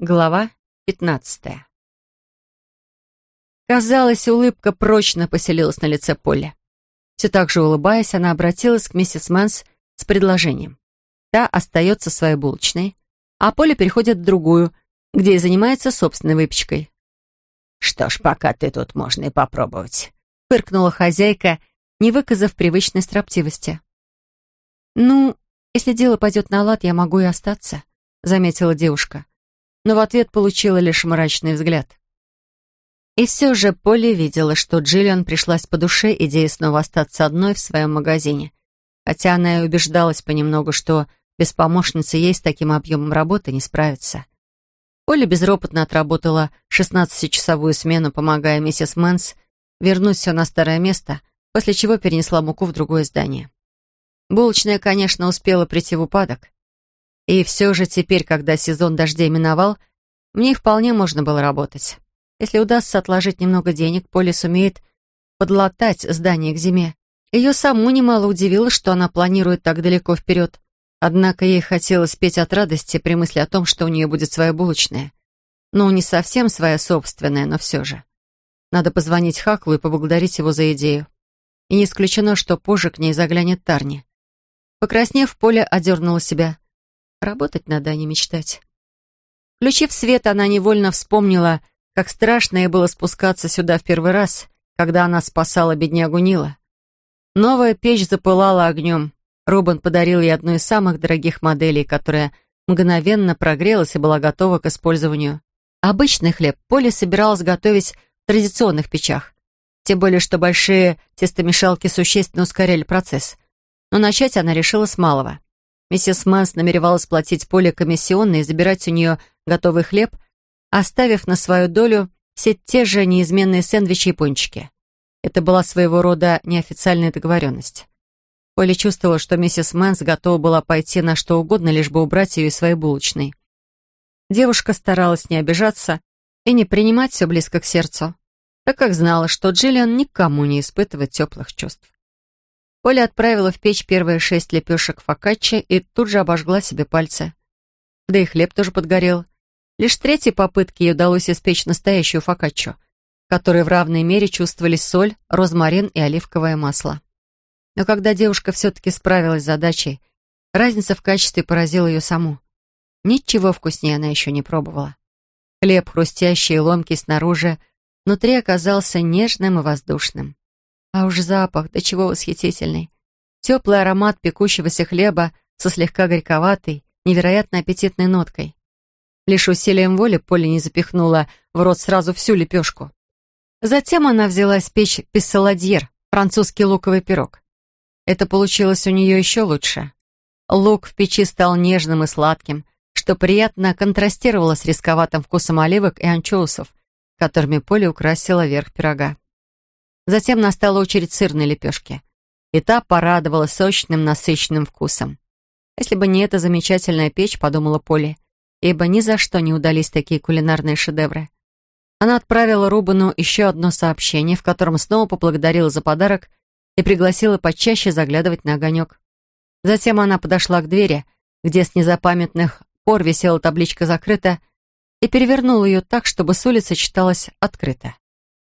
Глава пятнадцатая. Казалось, улыбка прочно поселилась на лице Полли. Все так же улыбаясь, она обратилась к миссис Мэнс с предложением. Та остается своей булочной, а Полли переходит в другую, где и занимается собственной выпечкой. «Что ж, пока ты тут, можно и попробовать», — фыркнула хозяйка, не выказав привычной строптивости. «Ну, если дело пойдет на лад, я могу и остаться», — заметила девушка но в ответ получила лишь мрачный взгляд. И все же Полли видела, что Джиллиан пришлась по душе идея снова остаться одной в своем магазине, хотя она и убеждалась понемногу, что без помощницы ей с таким объемом работы не справиться. Полли безропотно отработала 16-часовую смену, помогая миссис Мэнс вернуть все на старое место, после чего перенесла муку в другое здание. Булочная, конечно, успела прийти в упадок, и все же теперь, когда сезон дождей миновал, мне вполне можно было работать. Если удастся отложить немного денег, Поля сумеет подлатать здание к зиме. Ее саму немало удивило, что она планирует так далеко вперед. Однако ей хотелось петь от радости при мысли о том, что у нее будет своя булочная. Ну, не совсем своя собственная, но все же. Надо позвонить Хаклу и поблагодарить его за идею. И не исключено, что позже к ней заглянет Тарни. Покраснев, Поля одернула себя. Работать надо, а не мечтать. Включив свет, она невольно вспомнила, как страшно ей было спускаться сюда в первый раз, когда она спасала беднягу Нила. Новая печь запылала огнем. Робин подарил ей одну из самых дорогих моделей, которая мгновенно прогрелась и была готова к использованию. Обычный хлеб Полли собиралась готовить в традиционных печах. Тем более, что большие тестомешалки существенно ускоряли процесс. Но начать она решила с малого. Миссис Мэнс намеревалась платить Полли комиссионные и забирать у нее готовый хлеб, оставив на свою долю все те же неизменные сэндвичи и пончики. Это была своего рода неофициальная договоренность. Полли чувствовала, что миссис Мэнс готова была пойти на что угодно, лишь бы убрать ее из своей булочной. Девушка старалась не обижаться и не принимать все близко к сердцу, так как знала, что Джиллиан никому не испытывает теплых чувств. Оля отправила в печь первые шесть лепешек фокаччи и тут же обожгла себе пальцы. Да и хлеб тоже подгорел. Лишь с третьей попытки ей удалось испечь настоящую фокаччу, в которой в равной мере чувствовались соль, розмарин и оливковое масло. Но когда девушка все-таки справилась с задачей, разница в качестве поразила ее саму. Ничего вкуснее она еще не пробовала. Хлеб, хрустящий и ломкий снаружи, внутри оказался нежным и воздушным. А уж запах, до чего восхитительный. Теплый аромат пекущегося хлеба со слегка горьковатой, невероятно аппетитной ноткой. Лишь усилием воли Поля не запихнула в рот сразу всю лепешку. Затем она взялась печь писсаладьер, французский луковый пирог. Это получилось у нее еще лучше. Лук в печи стал нежным и сладким, что приятно контрастировало с рисковатым вкусом оливок и анчоусов, которыми Поля украсила верх пирога. Затем настала очередь сырной лепешки. И та порадовала сочным, насыщенным вкусом. Если бы не эта замечательная печь, подумала Полли, ибо ни за что не удались такие кулинарные шедевры. Она отправила Рубану еще одно сообщение, в котором снова поблагодарила за подарок и пригласила почаще заглядывать на огонек. Затем она подошла к двери, где с незапамятных пор висела табличка «Закрыта», и перевернула ее так, чтобы с улицы читалось «Открыто».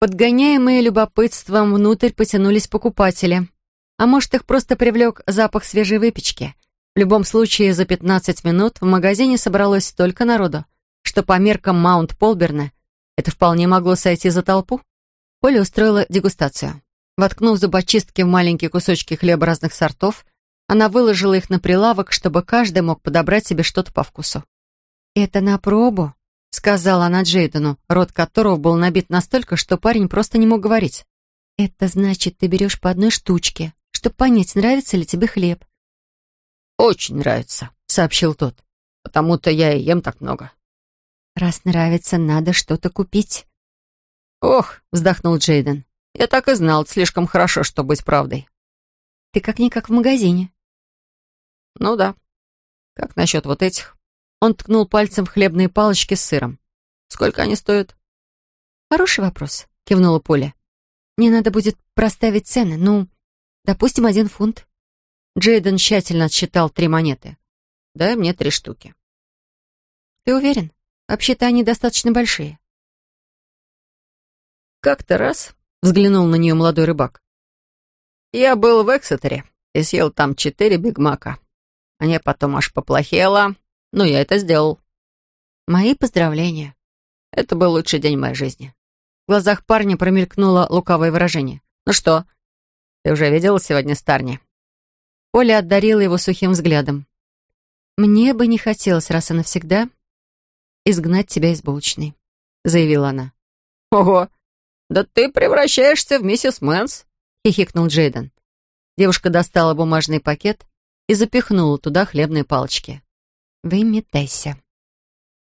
Подгоняемые любопытством внутрь потянулись покупатели. А может, их просто привлек запах свежей выпечки. В любом случае, за 15 минут в магазине собралось столько народу, что по меркам Маунт Полберна это вполне могло сойти за толпу. Поля устроила дегустацию. Воткнув зубочистки в маленькие кусочки хлеба разных сортов, она выложила их на прилавок, чтобы каждый мог подобрать себе что-то по вкусу. «Это на пробу?» — сказала она Джейдену, рот которого был набит настолько, что парень просто не мог говорить. «Это значит, ты берешь по одной штучке, чтобы понять, нравится ли тебе хлеб». «Очень нравится», — сообщил тот. «Потому-то я и ем так много». «Раз нравится, надо что-то купить». «Ох», — вздохнул Джейден, — «я так и знал, слишком хорошо, чтобы быть правдой». «Ты как-никак в магазине». «Ну да. Как насчет вот этих?» Он ткнул пальцем в хлебные палочки с сыром. «Сколько они стоят?» «Хороший вопрос», — кивнула Поля. «Мне надо будет проставить цены. Ну, допустим, один фунт». Джейден тщательно отсчитал три монеты. «Дай мне три штуки». «Ты уверен?» Вообще-то они достаточно большие. Как-то раз взглянул на нее молодой рыбак. Я был в Эксетере и съел там четыре бигмака. Мне потом аж поплохело, но я это сделал. Мои поздравления. Это был лучший день моей жизни. В глазах парня промелькнуло лукавое выражение. «Ну что, ты уже видела сегодня Тарни?» Полли одарила его сухим взглядом. «Мне бы не хотелось раз и навсегда изгнать тебя из булочной», — заявила она. «Ого, да ты превращаешься в миссис Мэнс», — хихикнул Джейден. Девушка достала бумажный пакет и запихнула туда хлебные палочки. «Выметайся».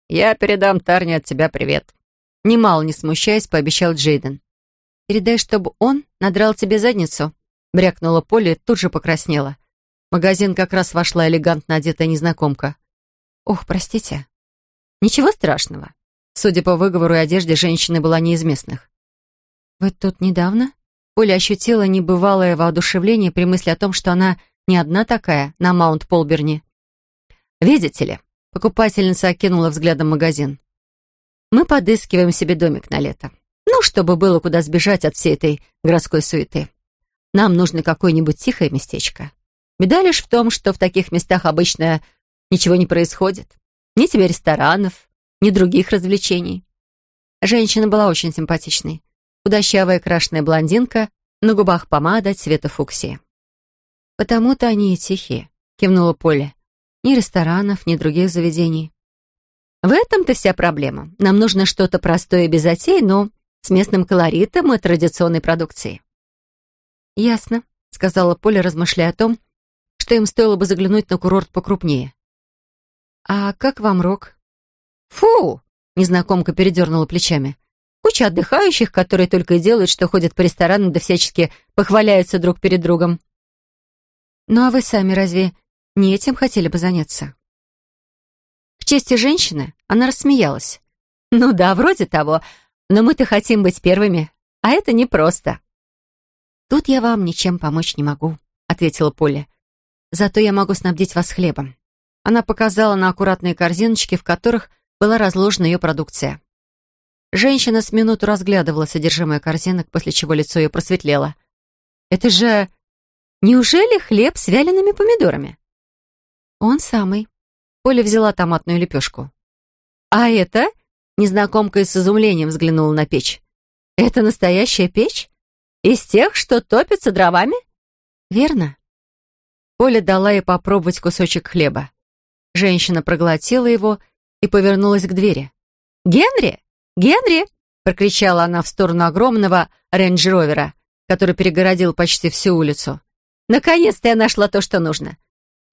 «Я передам Тарни от тебя привет», — немало не смущаясь, пообещал Джейден. «Передай, чтобы он надрал тебе задницу», — брякнула Поле и тут же покраснела. В магазин как раз вошла элегантно одетая незнакомка. «Ох, простите». «Ничего страшного». Судя по выговору и одежде, женщина была не из местных. «Вы тут недавно?» Оля ощутила небывалое воодушевление при мысли о том, что она не одна такая на Маунт-Полберни. «Видите ли, Покупательница окинула взглядом магазин. «Мы подыскиваем себе домик на лето. Ну, чтобы было куда сбежать от всей этой городской суеты. Нам нужно какое-нибудь тихое местечко. Беда лишь в том, что в таких местах обычно ничего не происходит. Ни тебе ресторанов, ни других развлечений». Женщина была очень симпатичной. Худощавая крашеная блондинка, на губах помада цвета фуксии. «Потому-то они и тихие», — кивнула Поля. Ни ресторанов, ни других заведений. В этом-то вся проблема. Нам нужно что-то простое и без затей, но с местным колоритом и традиционной продукцией. «Ясно», — сказала Поля, размышляя о том, что им стоило бы заглянуть на курорт покрупнее. «А как вам рок?» «Фу!» — незнакомка передернула плечами. «Куча отдыхающих, которые только и делают, что ходят по ресторанам да всячески похваляются друг перед другом». «Ну а вы сами разве не этим хотели бы заняться. К чести женщины она рассмеялась. «Ну да, вроде того, но мы-то хотим быть первыми, а это непросто». «Тут я вам ничем помочь не могу», — ответила Поля. «Зато я могу снабдить вас хлебом». Она показала на аккуратные корзиночки, в которых была разложена ее продукция. Женщина с минуту разглядывала содержимое корзинок, после чего лицо ее просветлело. «Это же... Неужели хлеб с вялеными помидорами?» «Он самый». Оля взяла томатную лепешку. «А это?» Незнакомка с изумлением взглянула на печь. «Это настоящая печь? Из тех, что топятся дровами?» «Верно». Оля дала ей попробовать кусочек хлеба. Женщина проглотила его и повернулась к двери. «Генри! Генри!» — прокричала она в сторону огромного рейндж-ровера, который перегородил почти всю улицу. «Наконец-то я нашла то, что нужно.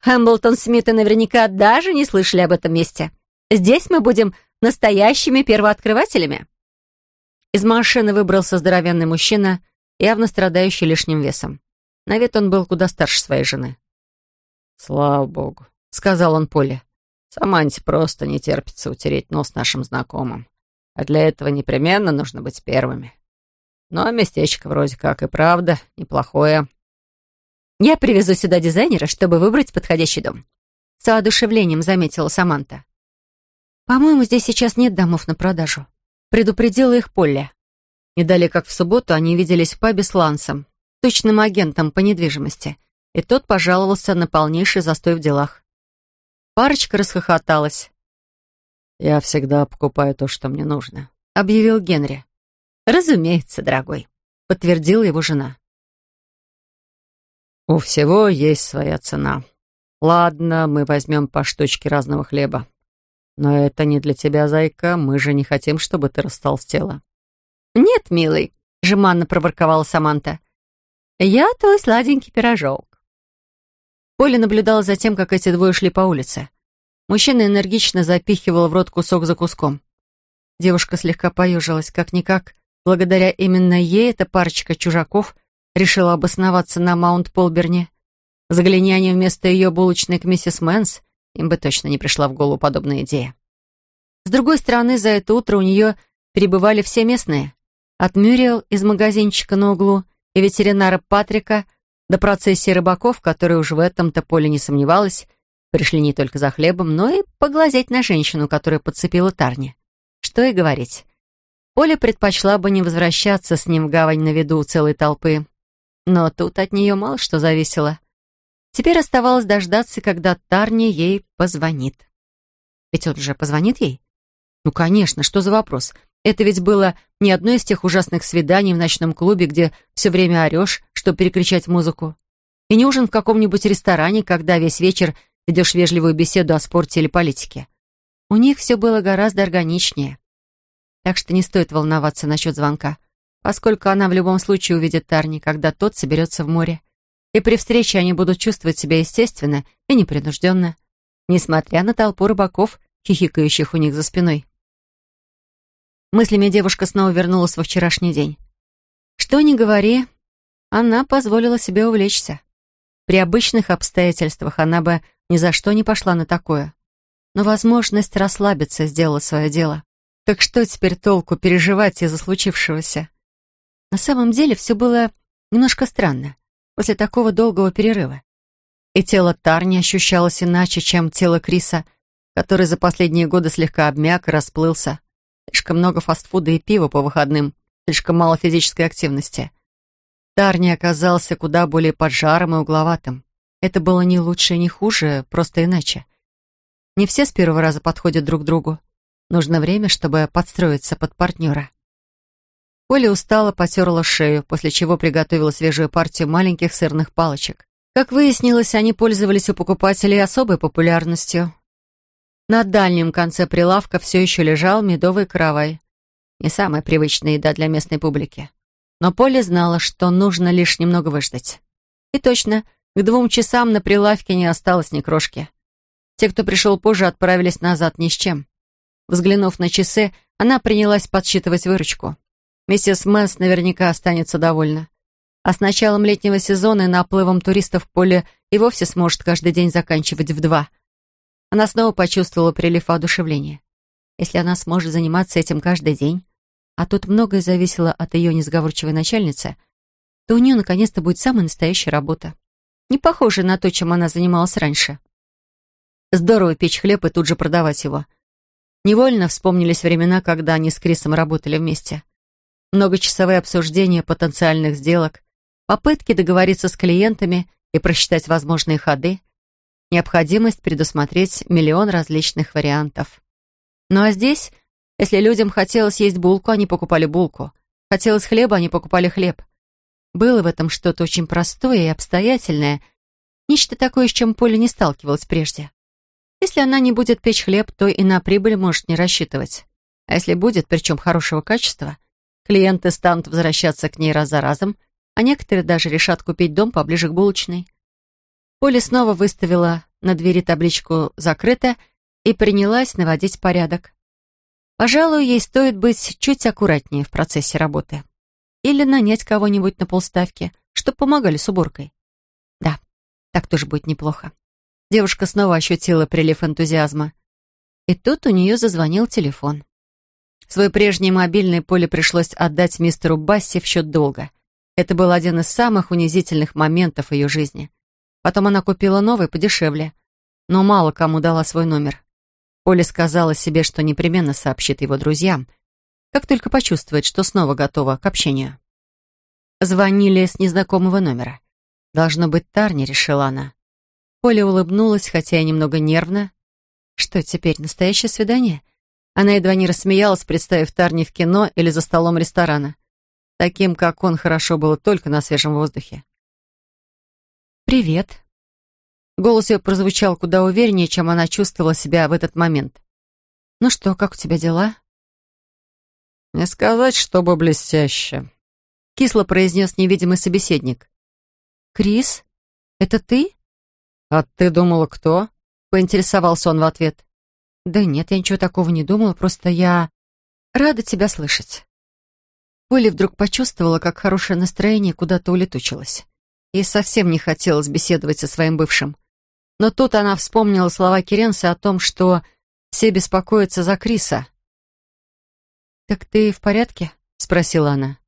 Хэмблтон Смиты наверняка даже не слышали об этом месте. Здесь мы будем настоящими первооткрывателями». Из машины выбрался здоровенный мужчина, явно страдающий лишним весом. На вид он был куда старше своей жены. «Слава богу», — сказал он Поле. «Саманте просто не терпится утереть нос нашим знакомым. А для этого непременно нужно быть первыми. Но местечко вроде как и правда неплохое. Я привезу сюда дизайнера, чтобы выбрать подходящий дом. С воодушевлением заметила Саманта. По-моему, здесь сейчас нет домов на продажу. Предупредила их Полли. Не далее, как в субботу, они виделись в пабе с Лансом, точным агентом по недвижимости, и тот пожаловался на полнейший застой в делах. Парочка расхохоталась. «Я всегда покупаю то, что мне нужно», — объявил Генри. «Разумеется, дорогой», — подтвердила его жена. У всего есть своя цена. Ладно, мы возьмем по штучке разного хлеба. Но это не для тебя, зайка, мы же не хотим, чтобы ты растолстела. Нет, милый, жеманно проворковала Саманта. Я твой сладенький пирожок. Полли наблюдала за тем, как эти двое шли по улице. Мужчина энергично запихивал в рот кусок за куском. Девушка слегка поежилась, как-никак. Благодаря именно ей эта парочка чужаков решила обосноваться на Маунт-Полберне. Загляни они вместо ее булочной к миссис Мэнс, им бы точно не пришла в голову подобная идея. С другой стороны, за это утро у нее перебывали все местные. От Мюриэл из магазинчика на углу и ветеринара Патрика до процессии рыбаков, которые уже в этом-то поле не сомневалась, пришли не только за хлебом, но и поглазеть на женщину, которая подцепила Тарни. что и говорить. Поля предпочла бы не возвращаться с ним в гавань на виду у целой толпы. Но тут от нее мало что зависело. Теперь оставалось дождаться, когда Тарни ей позвонит. Ведь он же позвонит ей? Ну, конечно, что за вопрос? Это ведь было не одно из тех ужасных свиданий в ночном клубе, где все время орешь, чтобы перекричать музыку. И не ужин в каком-нибудь ресторане, когда весь вечер ведешь вежливую беседу о спорте или политике. У них все было гораздо органичнее. Так что не стоит волноваться насчет звонка, поскольку она в любом случае увидит Тарни, когда тот соберется в море. И при встрече они будут чувствовать себя естественно и непринужденно, несмотря на толпу рыбаков, хихикающих у них за спиной. Мыслями девушка снова вернулась во вчерашний день. Что ни говори, она позволила себе увлечься. При обычных обстоятельствах она бы ни за что не пошла на такое. Но возможность расслабиться сделала свое дело. Так что теперь толку переживать из-за случившегося? На самом деле все было немножко странно после такого долгого перерыва. И тело Тарни ощущалось иначе, чем тело Криса, который за последние годы слегка обмяк и расплылся. Слишком много фастфуда и пива по выходным, слишком мало физической активности. Тарни оказался куда более поджаром и угловатым. Это было не лучше не хуже, просто иначе. Не все с первого раза подходят друг другу. Нужно время, чтобы подстроиться под партнера. Поля устало потерла шею, после чего приготовила свежую партию маленьких сырных палочек. Как выяснилось, они пользовались у покупателей особой популярностью. На дальнем конце прилавка все еще лежал медовый каравай. Не самая привычная еда для местной публики. Но Поля знала, что нужно лишь немного выждать. И точно, к двум часам на прилавке не осталось ни крошки. Те, кто пришел позже, отправились назад ни с чем. Взглянув на часы, она принялась подсчитывать выручку. Миссис Мэнс наверняка останется довольна. А с началом летнего сезона и наплывом туристов Полли и вовсе сможет каждый день заканчивать в два – она снова почувствовала прилив воодушевления. Если она сможет заниматься этим каждый день, а тут многое зависело от ее несговорчивой начальницы, то у нее наконец-то будет самая настоящая работа. Не похожая на то, чем она занималась раньше. Здорово печь хлеб и тут же продавать его. Невольно вспомнились времена, когда они с Крисом работали вместе. Многочасовые обсуждения потенциальных сделок, попытки договориться с клиентами и просчитать возможные ходы — необходимость предусмотреть миллион различных вариантов. Ну а здесь, если людям хотелось есть булку, они покупали булку. Хотелось хлеба, они покупали хлеб. Было в этом что-то очень простое и обстоятельное, нечто такое, с чем Поля не сталкивалась прежде. Если она не будет печь хлеб, то и на прибыль может не рассчитывать. А если будет, причем хорошего качества, клиенты станут возвращаться к ней раз за разом, а некоторые даже решат купить дом поближе к булочной. Поля снова выставила на двери табличку «Закрыто» и принялась наводить порядок. Пожалуй, ей стоит быть чуть аккуратнее в процессе работы. Или нанять кого-нибудь на полставки, чтобы помогали с уборкой. Да, так тоже будет неплохо. Девушка снова ощутила прилив энтузиазма. И тут у нее зазвонил телефон. Свой прежний мобильный поле пришлось отдать мистеру Басси в счет долга. Это был один из самых унизительных моментов ее жизни — Потом она купила новый подешевле, но мало кому дала свой номер. Оля сказала себе, что непременно сообщит его друзьям, как только почувствует, что снова готова к общению. Звонили с незнакомого номера. Должно быть, Тарни, решила она. Оля улыбнулась, хотя и немного нервно. Что теперь, настоящее свидание? Она едва не рассмеялась, представив Тарни в кино или за столом ресторана. Таким, как он, хорошо было только на свежем воздухе. «Привет». Голос ее прозвучал куда увереннее, чем она чувствовала себя в этот момент. «Ну что, как у тебя дела?» «Не сказать, чтобы блестяще», — кисло произнес невидимый собеседник. «Крис, это ты?» «А ты думала, кто?» — поинтересовался он в ответ. «Да нет, я ничего такого не думала, просто я рада тебя слышать». Полли вдруг почувствовала, как хорошее настроение куда-то улетучилось. Ей совсем не хотелось беседовать со своим бывшим. Но тут она вспомнила слова Керенса о том, что все беспокоятся за Криса. «Так ты в порядке?» — спросила она.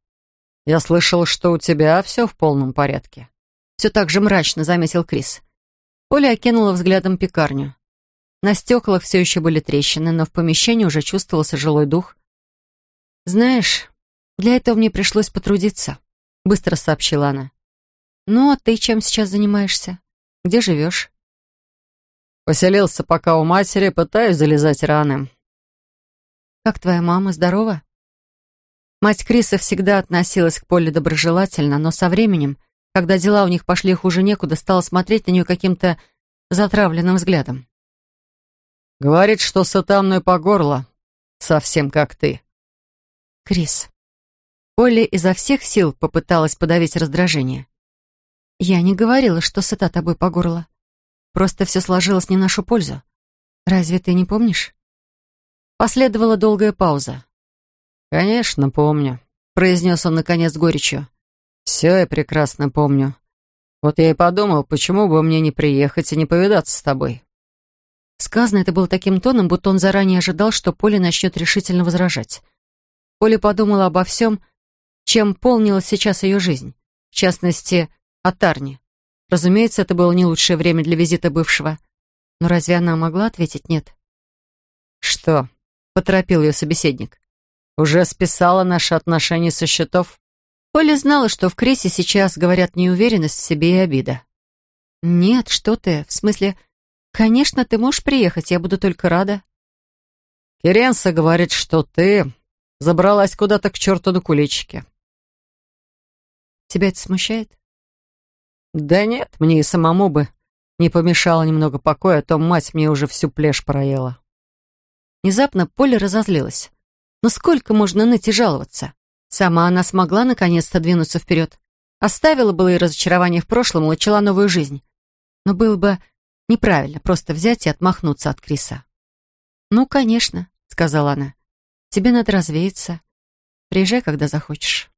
«Я слышал, что у тебя все в полном порядке». Все так же мрачно заметил Крис. Поля окинула взглядом пекарню. На стеклах все еще были трещины, но в помещении уже чувствовался жилой дух. «Знаешь, для этого мне пришлось потрудиться», — быстро сообщила она. «Ну, а ты чем сейчас занимаешься? Где живешь?» «Поселился пока у матери, пытаюсь залезать раны». «Как твоя мама, здорова?» Мать Криса всегда относилась к Поле доброжелательно, но со временем, когда дела у них пошли хуже некуда, стала смотреть на нее каким-то затравленным взглядом. «Говорит, что сыта мной по горло, совсем как ты». «Крис». Полли изо всех сил попыталась подавить раздражение. «Я не говорила, что сыта тобой по горло. Просто все сложилось не в нашу пользу. Разве ты не помнишь?» Последовала долгая пауза. «Конечно, помню», — произнес он наконец горечью. «Все я прекрасно помню. Вот я и подумал, почему бы мне не приехать и не повидаться с тобой». Сказано это было таким тоном, будто он заранее ожидал, что Поля начнет решительно возражать. Поля подумала обо всем, чем полнилась сейчас ее жизнь. В частности, о Тарне. Разумеется, это было не лучшее время для визита бывшего. Но разве она могла ответить «нет»? «Что?» — поторопил ее собеседник. «Уже списала наши отношения со счетов?» Поля знала, что в Крисе сейчас говорят неуверенность в себе и обида. «Нет, что ты, в смысле, конечно, ты можешь приехать, я буду только рада». «Керенса говорит, что ты забралась куда-то к черту на куличике». «Тебя это смущает?» «Да нет, мне и самому бы не помешало немного покоя, а то мать мне уже всю плешь проела». Внезапно Поля разозлилась. «Ну сколько можно ныть и жаловаться?» Сама она смогла наконец-то двинуться вперед. Оставила было и разочарование в прошлом, начала новую жизнь. Но было бы неправильно просто взять и отмахнуться от Криса. «Ну, конечно», — сказала она. «Тебе надо развеяться. Приезжай, когда захочешь».